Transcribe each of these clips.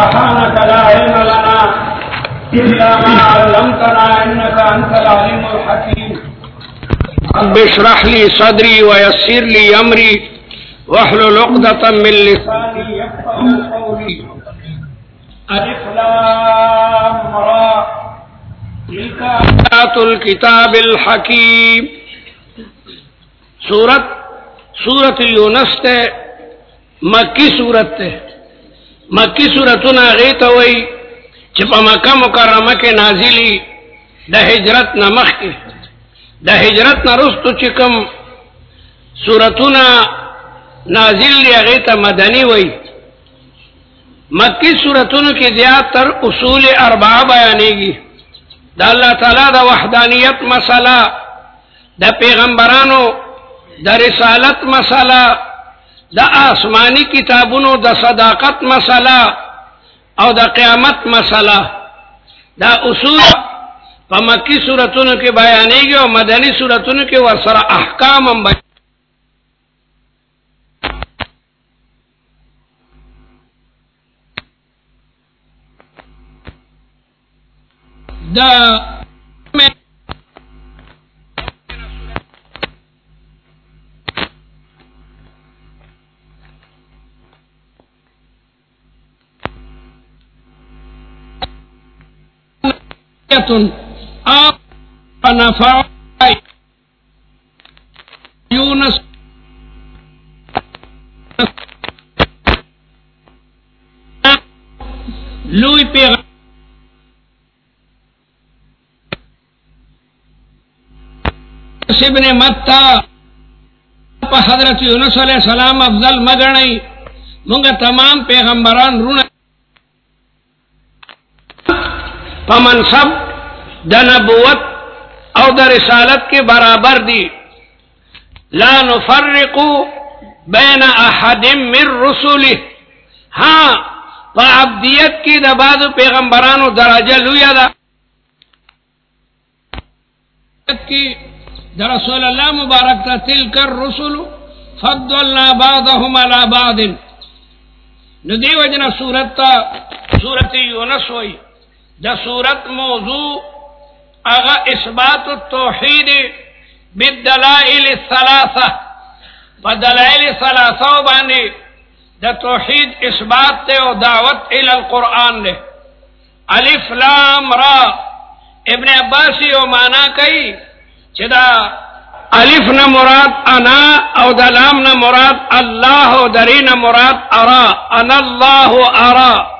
سبحانك لا علم لنا إلا ما علمتنا إنك أنت العليم الحكيم. رب اشرح لي صدري ويسر لي أمري واحلل عقدة من لساني يفقه قولي. ألف لام را تلك آيات الكتاب الحكيم. سورت سورت یونس تے مکی سورت تے مکی سورتنا غیتا وئی چپا مکہ مکرمہ کے نازلی، دا ہجرت نمخ کے. دا ہجرت نرستو چکم سورتنا نازل لی غیتا مدنی وئی مکی سورتن کی زیاد تر اصول اربعہ بیانے گی. دا اللہ تعالی دا وحدانیت مسئلہ، دا پیغمبرانو دا رسالت مسئلہ دا آسمانی کتابونو دا صداقت مسئلہ او دا قیامت مسئلہ دا اصول پا مکی صورتونو کے بیانے گی اور مدنی صورتونو کے ورسر احکام ہم بیانے دا نفع یونس۔ لوی پیغام۔ ابن متا حضرت یونس علیہ السلام افضل مگنئی۔ منگا تمام پیغمبران رونا پمنصب دا نبوت او دا رسالت کے برابر دی. لا نفرق بین احد من رسولی ہاں پا عبدیت کی دا بعض پیغمبرانو درجہ لویا دا. کی دا رسول اللہ مبارک تا تلک الرسول فضلنا بعضهم على بعض. ندی وجنا سورت تا سورت یونس ہوئی. دا سورت موضوع اغا اثبات التوحید بالدلائل الثلاثة فدلائل الثلاثة باندے دا توحید اثبات تے و دعوت الى القرآن دے الف لام را. ابن عباسی و مانا کئی چدا الف نہ مراد انا او دلام نہ مراد اللہ دری نہ مراد ارا. انا اللہ ارا.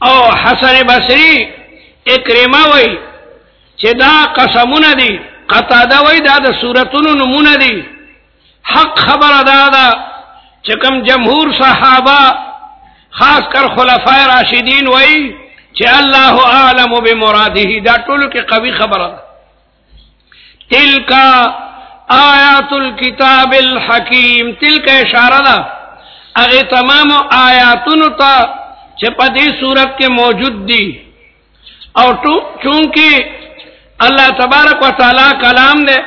او حسن بصری اکرما وئی چدا قسمون دی قطادا وئی دا دا سورتون نمون دی. حق خبر ادا دا چکم جمہور صحابہ خاص کر خلفاء راشدین وئی چ اللہ عالم بمرادہ دا ٹول کے قوی خبر ادا تل کا آیات الکتاب الحکیم تل کا اشارہ دا اگے تمام آیاتن تا چپدی صورت کے موجود دی۔ اور چونکہ اللہ تبارک و تعالی کلام دے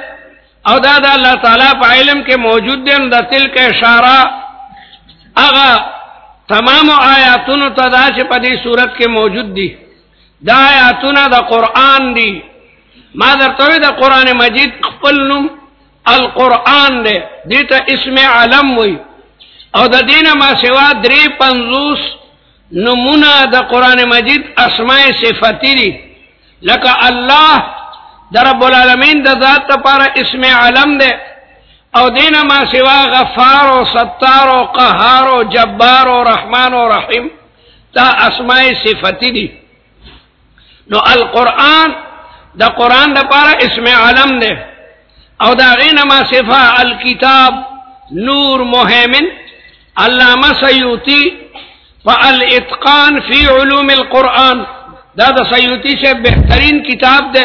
او دادا اللہ تعالیٰ پا علم کے موجود دے دا تل کے اشارہ اگا تمام آیاتن تا چپدی صورت کے موجود دی۔ دا آیاتن دا قرآن دی۔ ما در توی دا قرآن مجید قبل نم القرآن دے۔ دیتا اسم علم وی۔ او دا دین ما سوا دری پنزوس نمونا دا قرآن مجید اسماء صفتی دی۔ لکا اللہ دا رب العالمین دا ذات پارا اسم علم دے۔ او دین ما سوا غفار و ستار و قہار و جبار و رحمان و رحیم تا اسماء صفتی دی۔ نو القرآن دا قرآن دا پارا اسم علم دے۔ او دا غین ما صفا الکتاب نور محیمن علامہ سیوتی فالاتقان فی علوم القرآن دا دا سیوتی سے بہترین کتاب دے۔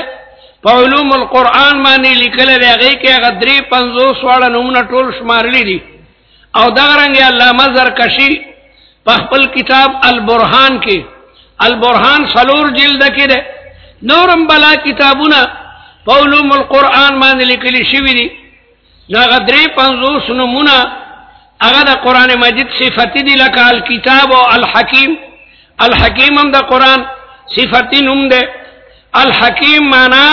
علوم القرآن مانی لکل دے غی کے غدری پنزوس والا نمونہ ٹول شمارلی دی۔ او دا رنگ علامہ زرکشی پخپل کتاب البرحان کی۔ البرحان سلور جلد کی دے۔ نورم بلا کتابونا پولوم القرآن مان لکلی شوی دی۔ ناغدری پنزوس نمونا اگر قرآن مجید صفتی دی لکا الکتاب و الحکیم. الحکیم دا قرآن صفتی نم دے. الحکیم مانا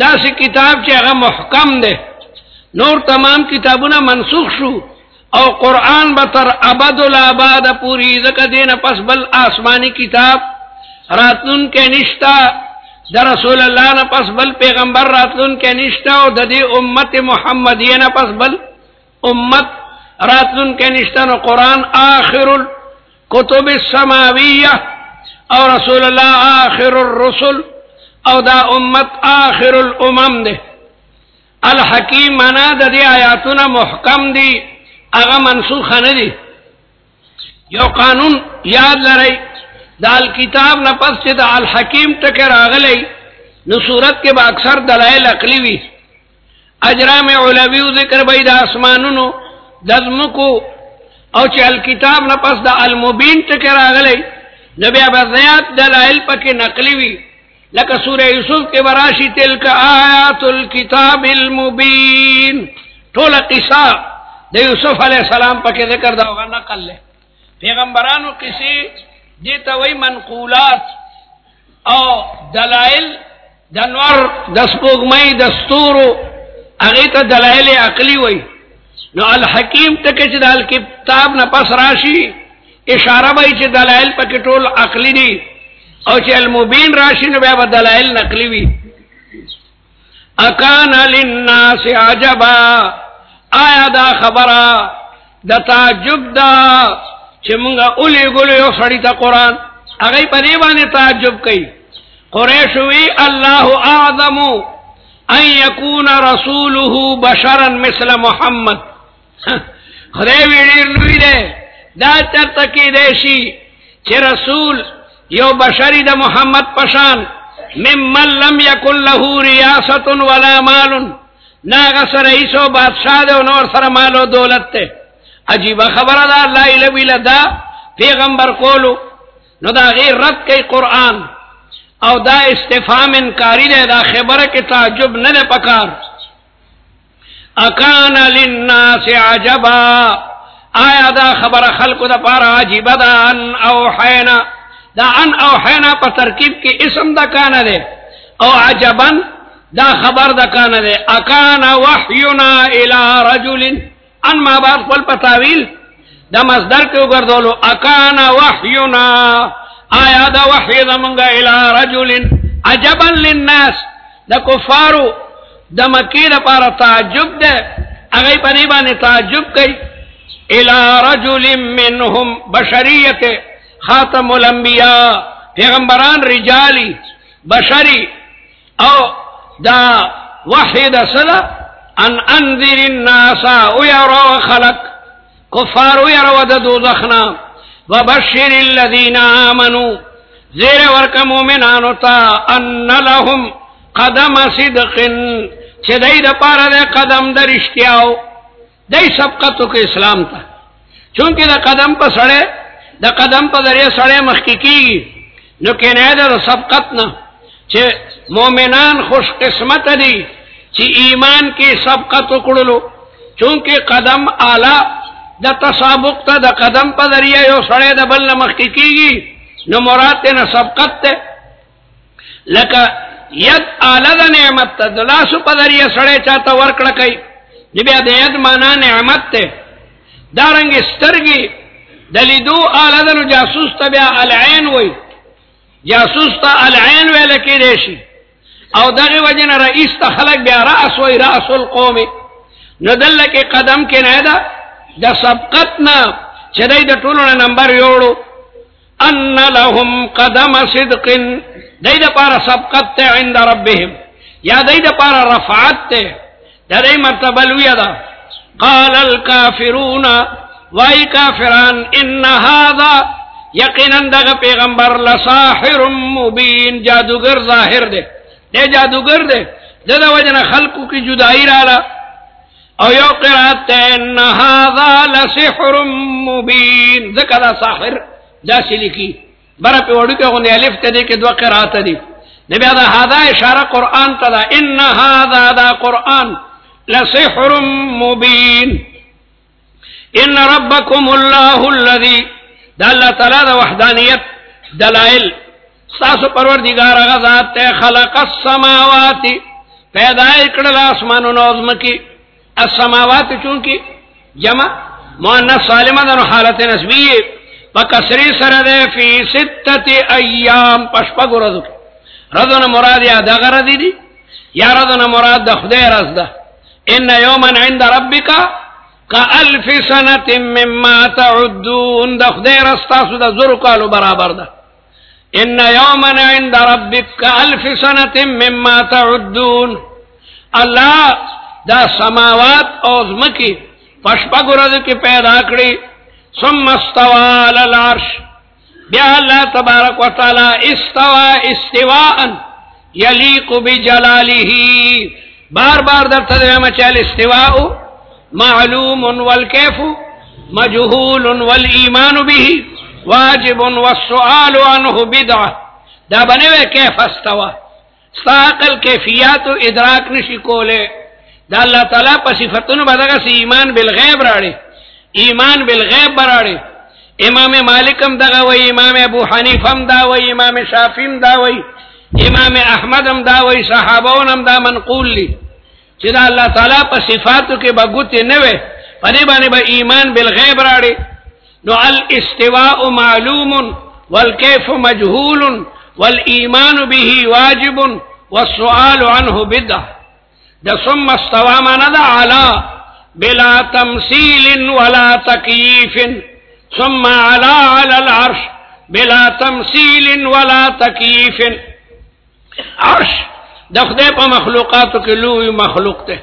دا سی کتاب چی اغا محکم دے. نور تمام کتابنا منسوخ شو. او قرآن بطر ابد الاباد پوری زکا دین پس بل آسمانی کتاب. راتن کے نشتا. دا رسول اللہ نا پس بل پیغمبر راتن کے نشتا. او دا دی امت محمدی نا پس بل امت راتن کے نشتا نو قرآن آخر الكتب السماویہ، او رسول اللہ آخر الرسل، او دا امت آخر الامم دے۔ الحکیم منا دا دی آیاتنا محکم دی، اغا منسوخ ندی یو قانون یاد لرائی، دا الکتاب نپس چی دا الحکیم تکر آگلی نو صورت کے با اکثر دلائل اقلی وی۔ اجرام علویو ذکر بای دا اسمانونو دزمکو او چی الکتاب نپس دا المبین تکر آگلی نبی ابزیات دلائل پک نقلی وی لکا سورہ یوسف کے براشی تلک آیات الكتاب المبین. طول قصہ دا یوسف علیہ السلام پک ذکر دا ہوگا نقل لے پیغمبرانو کسی دیتا وی منقولات. او دلائل دنور دسپوگمئی دستورو اغیتا دلائل عقلی وی نو الحکیم تکچ دا الکتاب نا پس راشی، اشارہ بھائی چ دلائل پکی ٹول عقلی دی، او چ المبین راشی نو بیا با دلائل نقلی وی۔ اکان للناس عجبا، آیا دا خبرا، دا تعجب دا چ مونگا اولی گلو یو سڑی تا قرآن۔ اگئی پا دیوانی تعجب کئی۔ قریش وی، اللہ اعظم، ان یکون رسوله بشرا مثل محمد۔ خدای وی دیر لوی دے دا چرتا کی دیشی چی رسول یو بشری دا محمد پشان ممن لم یکن لہو ریاست ولا مال. ناغا سر ایسو بادشاہ دے و نور سر مالو دولت تے عجیب خبر دا اللہ علوی لدا پیغمبر کولو. نو دا غیر رد کئی قرآن. او دا استفام انکاری دے دا خبر کی تعجب ندے پکار. اکان للناس عجبا. آیا دا خبر خلق دا پارا عجیب دا ان او حینا دا ان او حینا پا ترکیب کی اسم دا کانا دے. او عجبا دا خبر دا کانا دے. اکان وحینا الى رجل. ان ما بعد قل پتاویل دا مصدر کیو گردولو اکان وحینا. آیا دا وحی دا منگا الى رجل. عجبا للناس. دا کفارو دا مکی دا پارا تعجب دے اگئی پا نیبانی تعجب کئی الى رجل منهم بشریت خاتم الانبیاء. پیغمبران رجالی بشری او دا وحید صدا ان انذر الناس ويروا خلق. کفار او كفار ويروا دوزخنا. وبشر الذين آمنوا. زیر ورک مومنانو تا ان لهم قدم صدق. چه دی دا پارا دے قدم در اشتیاو دی سبقتو کے اسلام تا. چونکہ دا قدم پا سڑے، دا قدم پا ذریعہ سڑے مخکی کی گی نو کہنے دا سبقت نا. چھے مومنان خوش قسمت دی چھے ایمان کی سبقت اکڑلو چونکہ قدم آلہ دا تسابق تا دا قدم پا ذریعہ یو سڑے دا بل مخکی کی گی نو مراد نا سبقت تے. لکا ید آلہ دا نعمت تا. دلاسو پا ذریعہ سڑے چاہتا ورکڑکئی جبیا جی د ید معنا نعمت تے. ته دارنګ سترګي دلیدو اعلی د جاسوس تبع العين وای جاسوس ته العين ویل کې دیشي او دغه وجن رئیس ته خلق بیا راس وای راس القوم. ندل کې قدم کې نه ده د سبقتنا چې د ټولو نمبر یوړو ان لهم قدم صدق دای د پاره سبقت ته عند ربهم یا دای د پاره رفعت ته ددی مرتبه لوی ده قال الكافرون وای کافران، ان هذا یقینا دغه پیغمبر لساحر مبین، جادوگر ظاهر ده ده جادوگر ده دغه وجنه خلقو کی جدائی رالا او یو قرات تے، ان هذا لسحر مبین. ذکر ساحر، دا سلیکی. برا پی وڑو که غنی الف تدی که دو قرات دی نبی هذا هذا اشاره قرآن تدا ان هذا دا قرآن لسحر مبين ان ربكم الله الذي دا اللہ تعالی دا وحدانیت دلائل. ساسو پروردگار غزات تے خلق السماوات. پیدا اکڑل آسمان و نوزم کی السماوات چونکی جمع مؤنث سالمہ دن حالت نسبی پکسری سر دے فی ستت ایام پشپگ رضو کی رضو مراد یا دغ رضی دی، یا رضو مراد دا خدای رض دا۔ ان یوما عند ربکا کا الف سنت مما تعدون۔ دا خدای رستاسو دا زر کالو برابر دا۔ ان یوما عند ربک کا الف سنت مما تعدون۔ اللہ دا سماوات اوزمکی پشپگ رضو کی پیدا کری۔ ثم استوى على العرش. بیا اللہ تبارک و تعالی استوى استواء یلیق بجلاله. بار بار در تدوی مچال استواء معلوم والکیف مجهول والایمان به واجب والسؤال عنه بدعہ دا بنوے کیف استوا ساقل کیفیات و ادراک نشی کولے. دا اللہ تعالی پا صفتن بدگا سی ایمان بالغیب راڑے. ایمان بالغیب براڑے امام مالکم دغا وی امام ابو حنیفم دا وی امام شافیم دا وی امام احمدم دا وی صحابونم دا منقول لی. چدا اللہ تعالی پا صفاتو کے بگوتی نوے، پدی بانی با ایمان بالغیب راڑے نو الاستواء معلوم والکیف مجهول والایمان به واجب والسؤال عنه بدع دا ثم استوا مانا دا علا. بلا تمثيل ولا تكييف، ثم على على العرش، بلا تمثيل ولا تكييف. عرش دخدے پا مخلوقات کے لوی مخلوق تے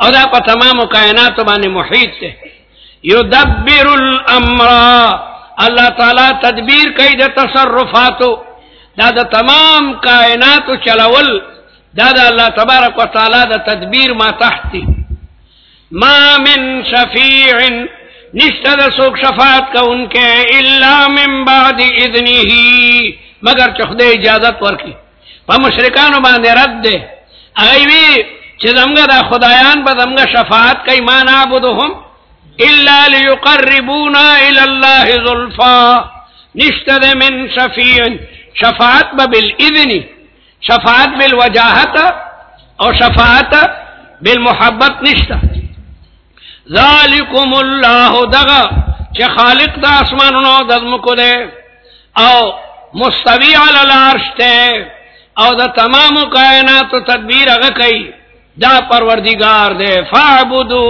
او دا پا تمام کائنات بانی محیط تے. یدبر الامر، اللہ تعالی تدبیر کئی دا تصرفاتو. دا دا تمام کائنات چلول، دا دا اللہ تبارک و تعالی دا تدبیر ما تحتی ما من شفیع نشتد سوک شفاعت کا ان کے اللہ من بعد اذنی ہی مگر چخ دے اجازت ورکی۔ پا مشرکانو باندے رد دے۔ اگیوی چھ دمگا دا خدایان با دمگا شفاعت کئی ما نابدهم اللہ لیقربونا الاللہ ظلفا نشتد من شفیع، شفاعت با بالاذنی شفاعت بالوجاہت اور شفاعت بالمحبت نشتد ذالکم اللہ دغا چھ خالق دا اسمانونو دزمکو دے، او مستوی علی العرش تے، او دا تمام کائنات تدبیر اگا کئی، دا پروردگار دے۔ فعبدو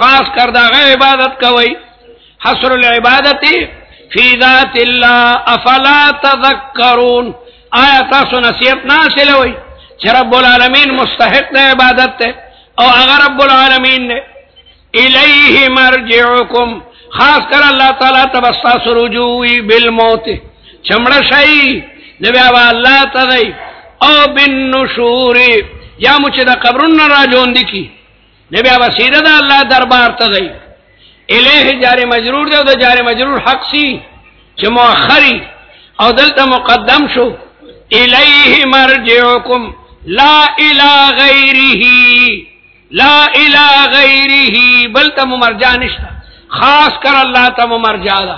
خاص کر دا غیر عبادت کوئی۔ حصر العبادت فی ذات اللہ، افلا تذکرون۔ آیا تاسو نصیت ناسل ہوئی؟ چھ رب العالمین مستحق دے عبادت تے، او اگر رب العالمین نے الیہ مرجعکم، خاص کر اللہ تعالیٰ تبستا سرجوی بالموت۔ چمڑ شئی، نبی آبا اللہ تدئی او بن نشوری یا مجھے دا قبرن راجون دکی نبی آبا سیدہ دا اللہ دربار تدئی الیہ جار مجرور دے دا جار مجرور حق سی۔ چھ مؤخری او دلتا مقدم شو۔ الیہ مرجعکم، لا الہ غیرہی لا الہ غیری بل تم مر نشتا۔ خاص کر اللہ تم مر دا۔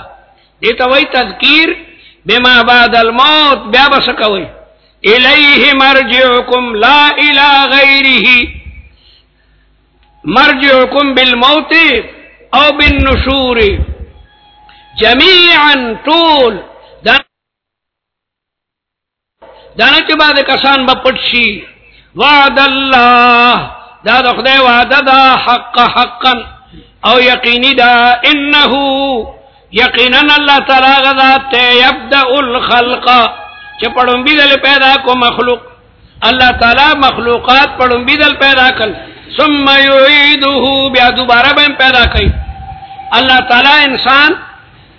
دیتا وی تذکیر، بما بعد الموت، بیا بسکوئی الیہ مرجعکم، لا الہ غیری مرجعکم بالموت او بالنشور۔ جمیعا طول۔ دانا کے بعد کسان بپٹشی وعد اللہ۔ دا دا خدای وعده دا حق حقا او یقینی دا انه یقینا اللہ تعالی غذات تے یبدأ الخلق. چھ پڑھن بیدل پیدا کو مخلوق. اللہ تعالی مخلوقات پڑھن بیدل پیدا کل ثم یعیدوه بیا دوبارہ بین پیدا کئی اللہ تعالی انسان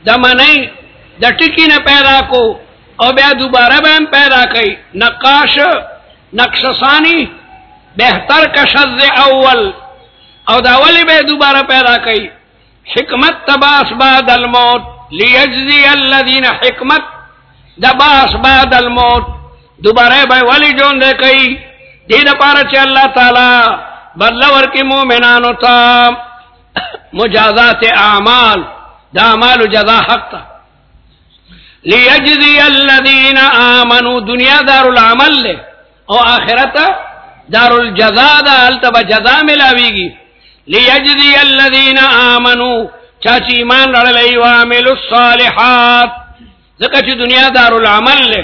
دا منئی دا ٹکی نے پیدا کو او بیا دوبارہ بین پیدا کئی نقاش نقش ثانی بہتر کا شز اول۔ او دا ولی بے دوبارہ پیدا کئی۔ حکمت تباس بعد الموت۔ لیجزی الذین حکمت دباس بعد الموت۔ دوبارہ بے ولی جون دے کئی۔ دید پارا اللہ تعالی بدلور کی مومنانو تا۔ مجازات اعمال۔ دا اعمال جزا حق تا۔ لیجزی الذین آمنوا دنیا دار العمل لے۔ او آخرت دار الجزا دا، التبا جزا ملاویگی. لیجزی الذین آمنوا چاچی ایمان رڑلی وعملوا الصالحات. ذکر چی دنیا دار العمل لے.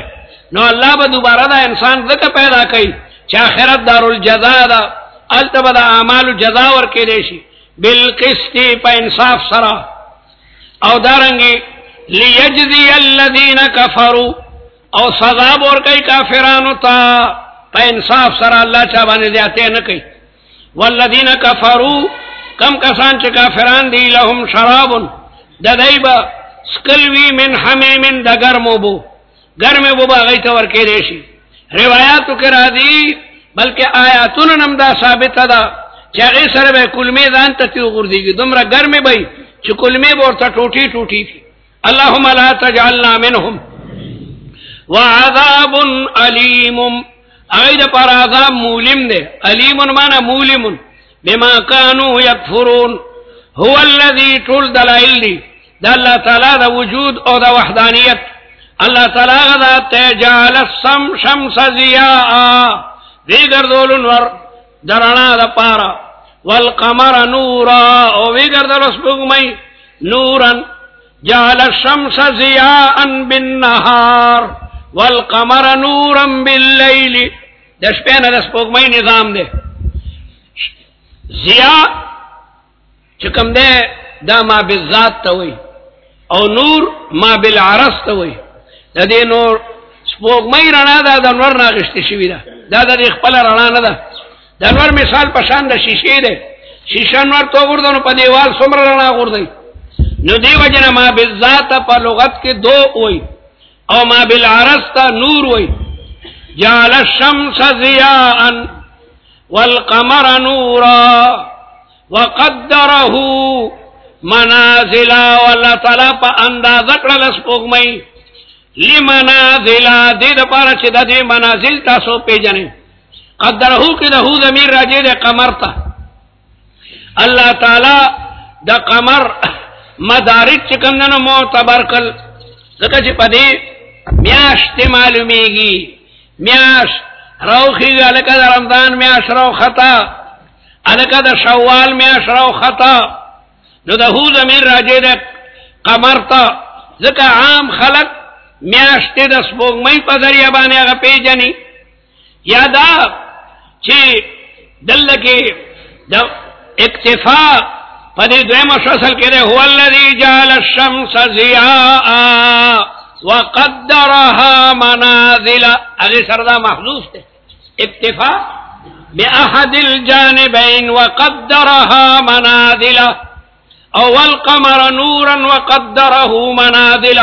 نو اللہ با دوبارہ دا انسان ذکر پیدا کئی چا آخرت دار الجزا دا. التبا دا اعمال جزا ورکی دیشی. بالقسطی پا انصاف سرا. او دارنگی، لیجزی الذین کفروا او سزا بور کئی کافرانو تا. پا انصاف سرا اللہ چا بانے دیاتے نکی والذین کفروا، کم کسان چا کافران دی لهم شرابن، ددائی با، سکلوی من حمیم دا گرمو بو۔ گرم بو با غیت ورکی دیشی روایاتو کرا دی، بلکہ آیاتون نمدا ثابت دا۔ چاگی سر بے کلمی دان تتیو گردی گی۔ دمرا گرم بھئی، چھ کلمی بورتا ٹوٹی ٹوٹی تھی۔ اللہم لا تجعلنا منہم۔ وعذاب علیم۔ اغید پر عذاب مولم دے علیم مانا مولم بما کانو یکفرون۔ هو الذي طول دلائل دی، دا اللہ تعالی دا وجود او دا وحدانیت۔ اللہ تعالی دا تجعل السم شمس زیاء دیگر دول نور درنا دا پارا۔ والقمر نورا۔ او دیگر دول سبگ نورا جعل الشمس زیاء بالنهار والقمر نورا باللیل. دش پین دس پوک مئی نظام دے زیاء چکم دے دا ما بالذات توئی او نور ما بالعرس توئی دا دے نور سپوک مئی رنا دا دا نور ناغشتی شوی دا دا دا دی خپل رنا ندا دا نور مثال پشان دا شیشی دے شیشن نور تو گردنو پا دیوال سمر رنا گردنو نو دی وجنا ما بالذات پا لغت کے دو ہوئی او ما بالعرس تا نور ہوئی جعل الشمس ضیاء والقمر نورا وقدره منازلا والله تعالی په اندازه کړل سپوږمۍ لمنازلا دې د پاره چې د دې منازل تاسو پیژنې قدره کې د هو زمير راځي د قمر ته الله تعالی د قمر مدارج چکم ننو معتبر کل. ذکر چی پدی میاش تی معلومیگی، میاش روخی گا لکا دا رمضان میاش رو خطا لکا دا شوال میاش رو خطا. نو دا ہو زمین راجے دا قمر تا. ذکر عام خلق میاش تی دا سبوگ مئی پا ذریعہ بانے اگا پی جنی یا دا چی دل لکی دا اکتفاق پدی دویم شسل کے دے هو الذی جعل الشمس ضیاء. وقدرها منازل. اگے سردا محذوف تے. اکتفا باحد الجانبین وقدرها منازل. او والقمر نورا وقدره منازل.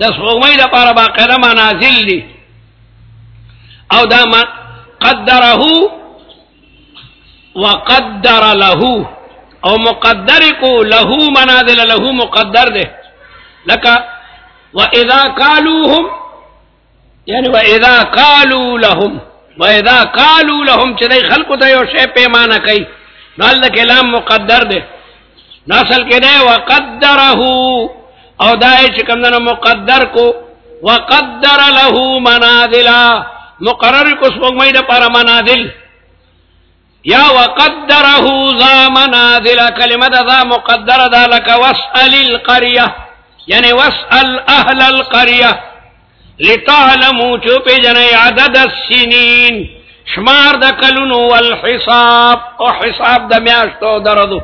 دس غومی دا پارا باقیدہ منازل دی. او دا قدره وقدر له. او مقدر کو لہو منازل لہو مقدر دے. لکا وَإِذَا قَالُوهُمْ یعنی وَإِذَا قَالُوا لَهُمْ وَإِذَا قَالُوا لَهُمْ چدئی خلق تا یو شے پیمانہ کئی نال کلام مقدر دے۔ ناسل کے دے، وَقَدَّرَهُ، او دائے چکم دن مقدر کو، وَقَدَّرَ لَهُ مَنَازِلَا مقرر کو سبق دا پارا منازل۔ یا وقدره ذا منازل کلمه ذا مقدر ذا لك واسأل القرية یعنی واسأل اهل القرية لتعلموا چوپی جنی عدد السنین شمار دا کلونو والحساب او حساب دا میاشتو دردو۔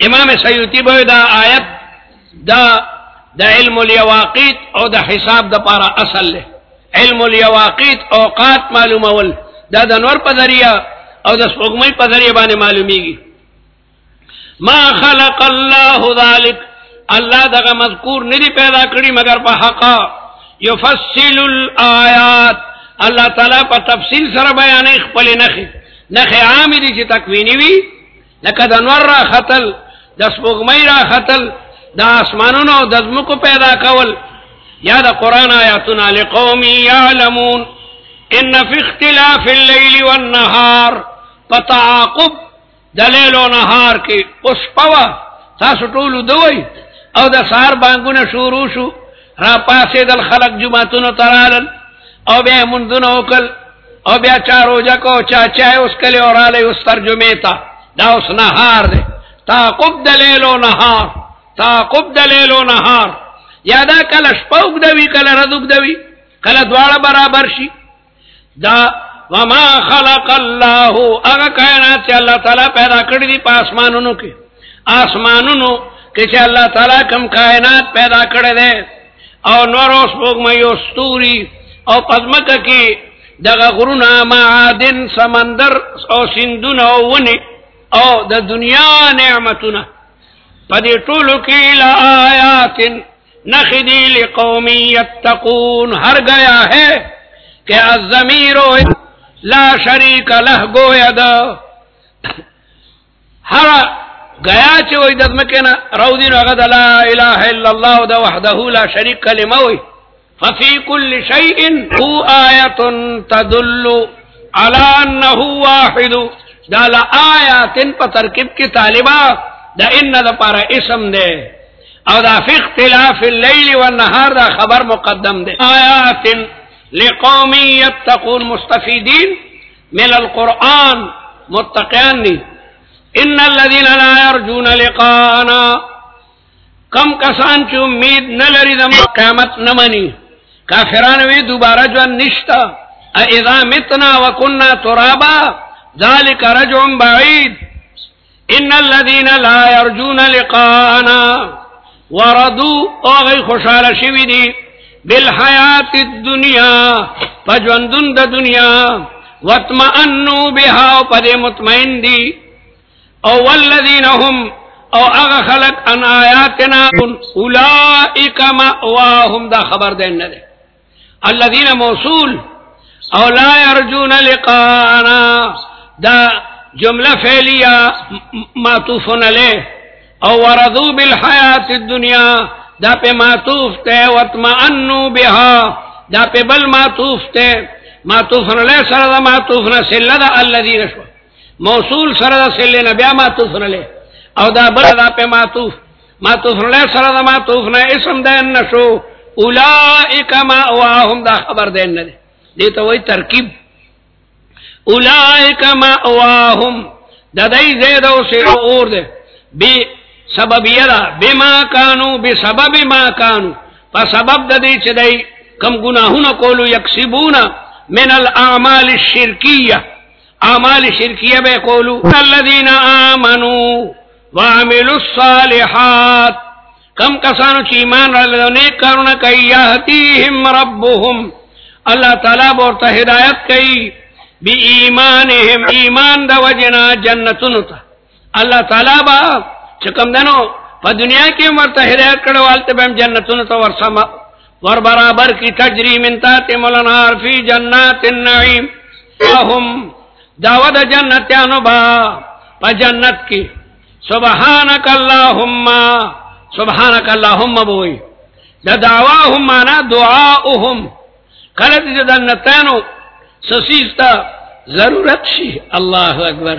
امام سیوتی بوی دا آیت دا دا علم الیواقیت او دا حساب دا پارا اصل لے۔ علم الیواقیت اوقات معلوم اول دا دا نور پا ذریعہ او د سپوږمۍ په ذریعہ باندې معلومیږي۔ ما خلق الله ذلك الله دغه مذکور ندی پیدا کړی مگر په حقا يفصل الآيات الله تعالی په تفصیل سره بیانې خپل نخې نخې عام دي چې تکوینی وي لکه د نور را خطل د سپوږمۍ را خطل د اسمانونو د زمکو پیدا کول. یا د قران آیاتنا لقوم يعلمون ان في اختلاف الليل والنهار پتعاقب دلیل و نهار کی. اس پوا تاسو ټول دوی او د سار بانګونه شروع شو، را پاسے دل خلق جمعتن ترالن او بیا مندن اوکل او بیا چا روجہ کو چا چاہے اس کلے اور آلے اس ترجمے تا دا اس نہار دے تا قب دلیل و نہار تا قب دلیل و نہار یادا کل شپوک دوی کل ردوک دوی کل دوار برابر شی دا وما خلق اللہ اگا کائنات سے اللہ تعالیٰ پیدا کر دی پا آسمانونو کے آسمانونو کہ چھے اللہ تعالیٰ کم کائنات پیدا کر دے او نورو سپوک میو ستوری او پزمک کی دغا غرونا معادن سمندر او سندون او ونی او د دنیا نعمتنا پدی طولو کی لآیات نخدی لقومی یتقون ہر گیا ہے کہ الزمیرو لا شریک لہ گویا دا ہر گیا چوئی ددمکینا رو دین اغد لا الہ الا اللہ دا وحدہو لا شریک کلموئی ففی کل شیئن ہو آیت تدلو علا انہو واحدو دا لا آیاتن پا ترکب کی طالبہ دا ان دا پارا اسم دے. او دا فی اختلاف اللیل والنہار دا خبر مقدم دے. آیاتن لقومی یتقون مستفیدین من القرآن. متقیان دی ان الذين لا يرجون لقاءنا. کم کسان چ امید نہ لری دم قیامت نہ منی. کافران وی دوبارہ جو نشتا. اذا متنا وكنا ترابا. ذلك رجع بعيد ان الذين لا يرجون لقاءنا. وردوا او غی خوشحال شوی دی. بالحیات الدنیا. فجوندن دا دنیا. واتمعنوا بها و پد مطمئن دی. او والذین هم، او اغا خلق ان آیاتنا اولائک مأواهم، دا خبر دین ندے الذین موصول، او لا يرجون لقانا دا جملہ فعلیہ معطوفن لے. او وردو بالحیات الدنیا، دا پہ معطوف تے واتمعنوا بها دا پہ بل معطوف تے معطوفن لے سرد معطوفن سلد الذین شو. موصول سرد سلے نہ بیا معطوف نہ لے او دا بل دا پہ معطوف. معطوف نہ لے سرد معطوف نہ اسم دین نشو اولائک ما واہم دا خبر دین نہ دے دی. تو وہی ترکیب. اولائک ما واہم دا دای زید او سے اور دے بی سبب یدا بما کانو، بی سبب ما کانو. پا سبب دا دی چھ دی کم گناہونا کولو، یکسبونا من الاعمال الشرکیہ اعمال شرکیہ بے قولو. الذین آمنوا وعملوا الصالحات. کم کسانو چی ایمان را لدو نیک کارونا کئی. یهدیہم ربهم اللہ تعالیٰ بورتا ہدایت کئی. بی ایمانہم. ایمان دا وجنا جنتنو تا. اللہ تعالیٰ با چکم دنو، پا دنیا کی مرتا ہدایت کڑو والتے بیم جنتنو تا ورسما ور برابر کی تجری من تاتی ملنار فی جنات النعیم. وهم دعوت جنتیانو با پا جنت کی۔ سبحانک اللہم سبحانک اللہم بوئی۔ دا دعواهم مانا دعاؤهم کلت دا جنتیانو سسیستا ضرورت شی۔ اللہ اکبر۔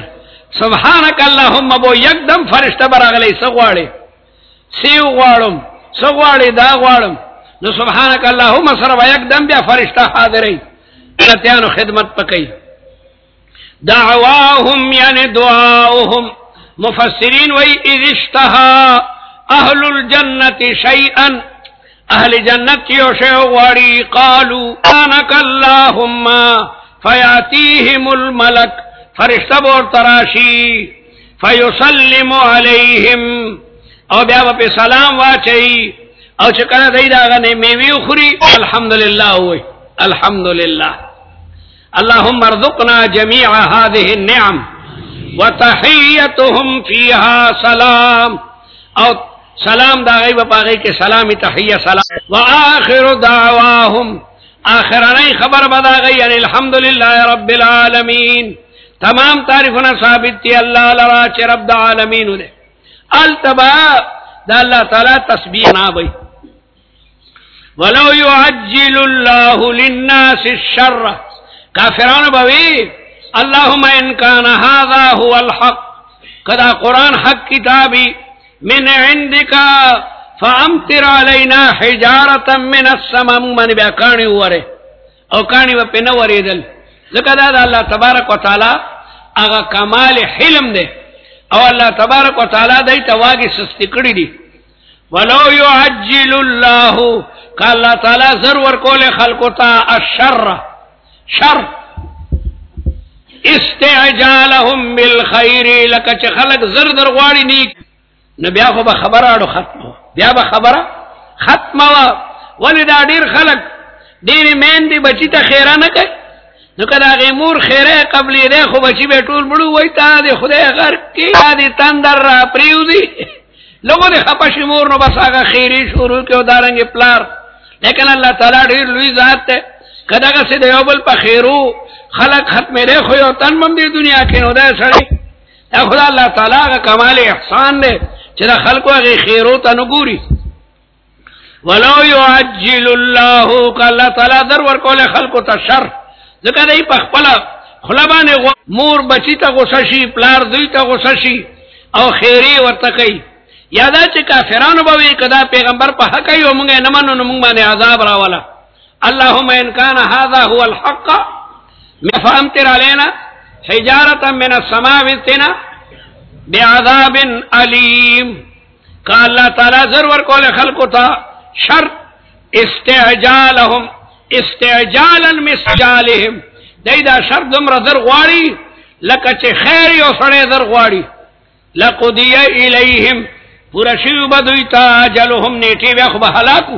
سبحانک اللہم بو یک دم فرشتہ براغلی، سغواڑی۔ سیو غواڑم، سغواڑی دا غواڑم۔ نو سبحانک اللہم سر و یک دم بیا فرشتہ حاضری جنتیانو خدمت پکی دعواهم یعنی دعاؤهم. مفسرین وی اذ اشتہا اہل الجنت شیئا اہل جنت یو شیو واری قالو آنک اللہم فیاتیہم الملک فرشتہ بور تراشی. فیسلم علیہم او بیا پہ سلام واچئی. او چکر دیدہ غنے میوی اخری. الحمدللہ ہوئی الحمدللہ. اللهم ارزقنا جميع هذه النعم وتحيتهم فيها سلام او سلام دا غیب پاگئی کے سلامی تحیہ سلام وآخر دعواهم آخرانی خبر بدا گئی یعنی الحمدللہ رب العالمین تمام تعریفنا ثابت تی اللہ لرا چی رب دا عالمین دے التبا دا اللہ تعالی تسبیح نابئی ولو يعجل الله للناس الشر کافران بوی، اللہم ان کان هذا هو الحق، کدا قرآن حق کتابی، من عندکا، فامطر علينا حجاره من السماء من بكاني وره او کانی و پنه وریدل. ذکر دا الله تبارک وتعالى اغا کمال حلم دے. او الله تبارک وتعالى دای تواگی سستی کړی دی. ولو يعجل الله قال الله تعالی زر ور کول خلقو تا الشر. شر. استعجالهم بالخير لك چې خلق زر در غواړي نیک. نبي خو به خبره اړو ختمه بیا به خبره ختمه ولې دا ډیر خلق ډیر مین دی بچی ته خیره نه کوي؟ نو کدا غي مور خیره قبلې ده، خو بچی به ټول مړو وای، تا دې خدای غر کې دې تندر را پریوزي. لوگوں نے خپش مور، نو بس هغه خیری شروع کې ودارنګ پلار. لیکن الله تعالی ډیر لوی ذات ته کدا که سي دیو بل په خیرو خلق ختم لري خو یو تن مم دی دنیا کې نو ده سړی دا خدای الله تعالی کا کمال احسان دی چې دا خلقو هغه خیرو ته نو ولو يعجل الله قال تعالی در ور کول خلقو ته شر۔ ځکه دی په خپل خلبانه مور بچی ته غوسه شي پلار دوی ته غوسه شي او خیری ورته کوي یادا چې کافرانو به کدا پیغمبر په حق یو مونږ نه منو نو باندې عذاب راولا اللهم ان كان هذا هو الحق. فامطر علينا حجاره من السماء وتنا بعذاب اليم قال الله تعالی زر ور کول خلقو ته شر استعجالهم استعجالا مسجالهم دایدا شر دمر زر غواړي لکه چې خیر یو سړی زر غواړي لقضی الیہم، پورا شیو بدوی تا جلوهم نیٹی بیا خوب حلاکو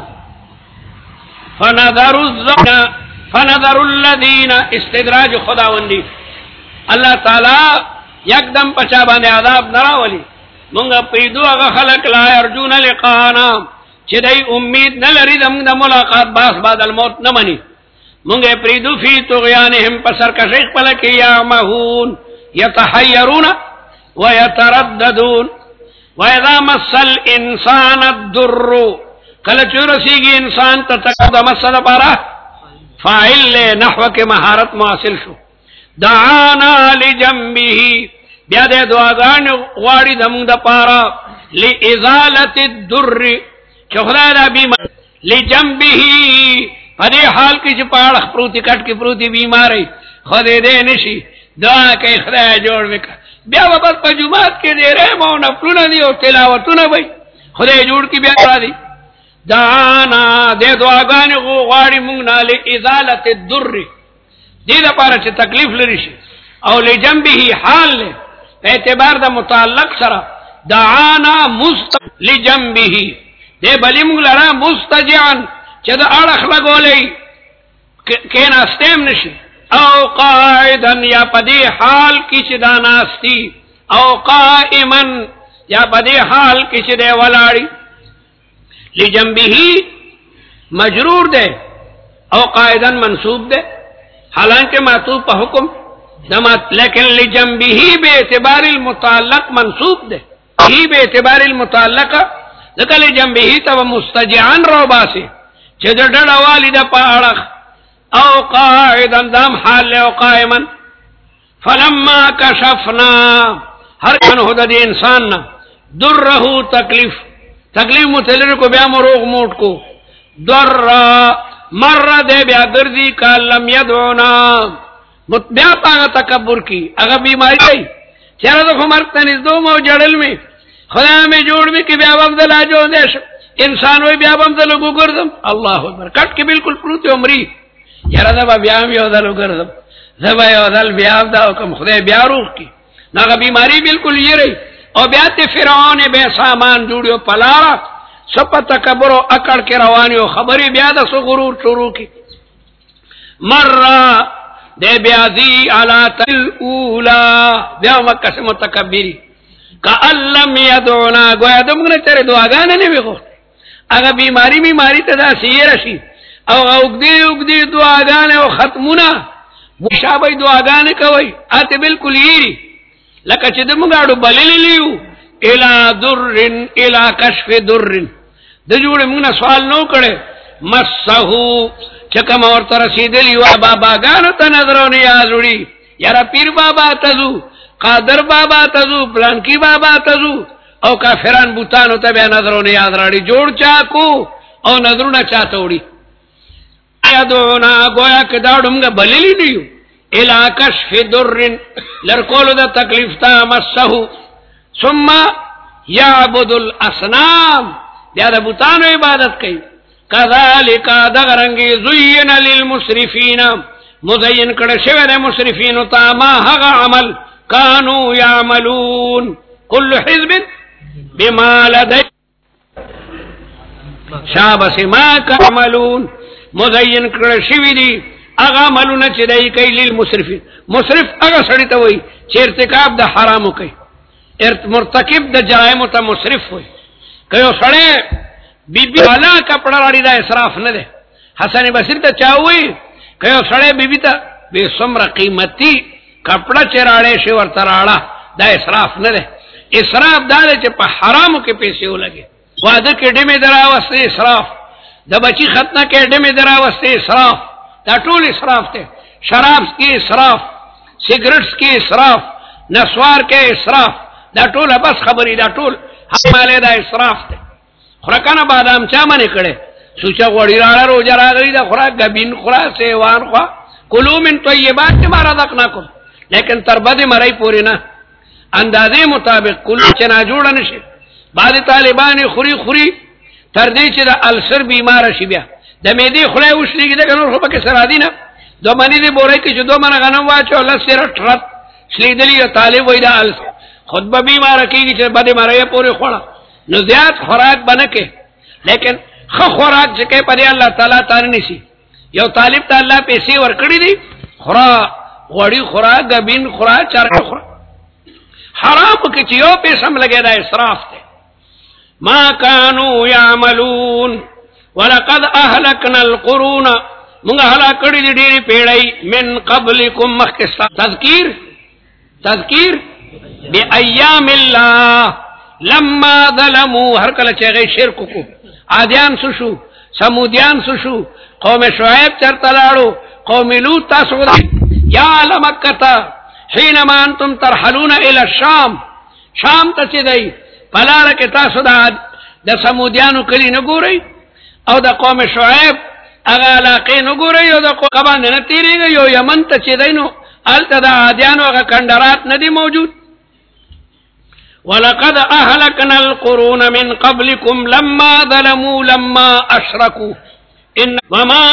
فنظر الزمن فنظر الذین، استدراج خداوندی. اللہ تعالی یک دم پچا باندې عذاب نراولی مونږ پیدو هغه خلق لا ارجون لقانا چې دای امید نه لري د ملاقات باس بعد الموت نه مني مونږه پریدو فی طغیانهم پسر کشیخ پلکی یا مهون یتحیرون ویترددون ويترددون واذا مس الانسان الضر کله چې رسیږي انسان ته تقدم مسله پارا؟ فاعل له نحو کې مهارت حاصل شو۔ دعانا لجنبه بیا دې دعاګان غواړي دمو د پارا۔ لازاله الضر چې خدای دا بیمار۔ لجنبه په دې حال کې چې پاړخ پروتي کټ کې پروتي بیماری خدای دې نشي دعا کوي خدای جوړ وکړه بیا بس په جمعات کې دی رحم او نفلونه دي او تلاوتونه وي خدای جوړ کی بیا را دي دانا دې دعاګانې غواړي مونږ نه له ازاله الضر دې لپاره چې تکلیف لري شي. او لجنبه حال له اعتبار د متعلق سره دعانا مست لجنبه دې بلی مونږ لرا مستجعن چې دا اړه خلګولې کینا استیم نشي او قاعدا، یا پدی حال کی چې داناستی او قائما، یا پدی حال کی چې دی ولاړی لجنبه مجرور ده او قاعدا منصوب ده حالانکہ معطوف په حکم دمت لیکن لجنبه به اعتبار المتعلق منصوب ده هی به اعتبار المتعلق ذکر لجنبه تب مستجعان رو باسي چې د ډډه والده په اړه او قاعدا دام حال له قائما۔ فلما كشفنا هر کن هدا دی انسان نا۔ دره تکلیف۔ تکلیف متلر کو، بیا مروغ موٹ کو. در مر دے بیا گردی کا لم یدعونا. بیا پاگا تکبر کی. اگر بیماری گئی چرا تو خمرت نزدو مو جڑل میں. خدا میں جوڑ میں کہ بیا وقت لا جو دیش انسان ہوئی بیا بم دلو گردم. اللہ اکبر. کٹ کے بالکل پروتی عمری. یاره دا بیا هم یو ځل وګرځم زبا یو ځل بیا دا کوم خدای بیا روح کی. ناغه بیماری بالکل یې رہی. او بیا ته فرعون به سامان جوړیو پلارا سپ تکبر او اکړ کې رواني او خبري بیا د سو غرور شروع کی۔ مر را دے بیا ذی علا تل اولا بیا مکه سے متکبری کألم یدعونا، گویا دمغه نه تیرې دعاګانې نه ویغو هغه بیماری بیماری ته دا سیر شي او اوګدی اوګدی دعاګانې او ختمونه مشابه دعاګانې کوي اته بالکل یری۔ لکه چې د موږ بللیو الا درن الا کشف درن. د جوړ موږ سوال نو کړي مسحو چکم اور تر رسیدلی وا بابا غانو ته نظرونه یازوړي یاره پیر بابا تزو قادر بابا تزو پلان کی بابا تزو او کافران بوتانو ته بیا نظرونه یاد راړي جوړ چا کو او نظرونه چا توړي یادونا گویا که دا ډمګه بللی دیو الا کشف در لرکول د تکلیف تا مسه ثم یعبد الاسنام. بیا د بوتانو عبادت کوي کذالک دغرنگی زین للمسرفین. مزین کړه شوی د مسرفین تا ما هغه عمل کانوا یعملون. کل حزب بما لدی. شابس ما کعملون. مزین کړه شوی دی. هغه عملونه چې دای کوي لیل مسرفین مسرف هغه سړی ته وای چې ارتکاب د حرامو کوي مرتکب د جرائم ته مسرف وای کيو سړی بیبي والا کپڑا راړي دا اسراف نه ده حسن بصری ته چاوي کيو سړی بیبي ته به سمره قیمتي کپڑا چی چراړې شي ورته راړه دا اسراف نه ده اسراف دا چې په حرامو کې پیسې ولګي واده کې ډېمه دراوسته اسراف د بچی ختنه کې ډمه دراوسته اسراف دا ټول اسراف ته شراب کې اسراف سیګریټس کې اسراف نسوار کې اسراف دا ټول بس خبرې دا ټول حماله دا اسراف ته خوراکانه بادام چا باندې کړي سوچا غوړی راړه روزه راغلی دا خوراک غبین خورا سیوان خوا کلو من طیبات ما رزقناکم لیکن تر بده پوری نه اندازې مطابق کلو چنا جوړ نشي بعد طالبان خوري خوري تر دې چې د السر بیمار شي بیا د معدې خلای وشلېږي، دغه نور خو پکې سره دي نه. دو منی دې بورې کې چې دو من غنم واچو الله سره ټرت شلیدلی او طالب وای دا السر خود به بیمار کېږي چې بده مړې پورې خوړه. نو زیات خوراک بنکه لیکن خو خوراک چې کې پرې الله تعالی تعالی نشي یو طالب ته الله پیسې ورکړي دي، خورا غوړی خوراک غبین خوراک چرګ خوراک حرام کې چې یو پیسې هم لګي دا اسراف دی. ما كانوا يعملون ولقد اهلكنا القرون. موږ هلاک کړي دي ډېری من قبلكم مخکستا تذکیر تذکیر بأيام الله. لما ظلموا. هر کله چې شرک کو عادیان سو سمودیان سو قوم شعیب چرته لاړو؟ قوم لوط تاسو یا لمکتا حينما انتم ترحلون الى الشام. شام ته دی؟ پلار کې تاسو دا د سمودیانو کلی نه ګورئ. او دا قوم شعیب هغه علاقې نه رہی او دا قوم قبان نه تیریږي، یو یمن تا چی دینو الته دا آدیانو اغا کندرات ندی موجود. ولقد اهلكنا القرون من قبلكم لما ظلموا، لما اشركوا ان وما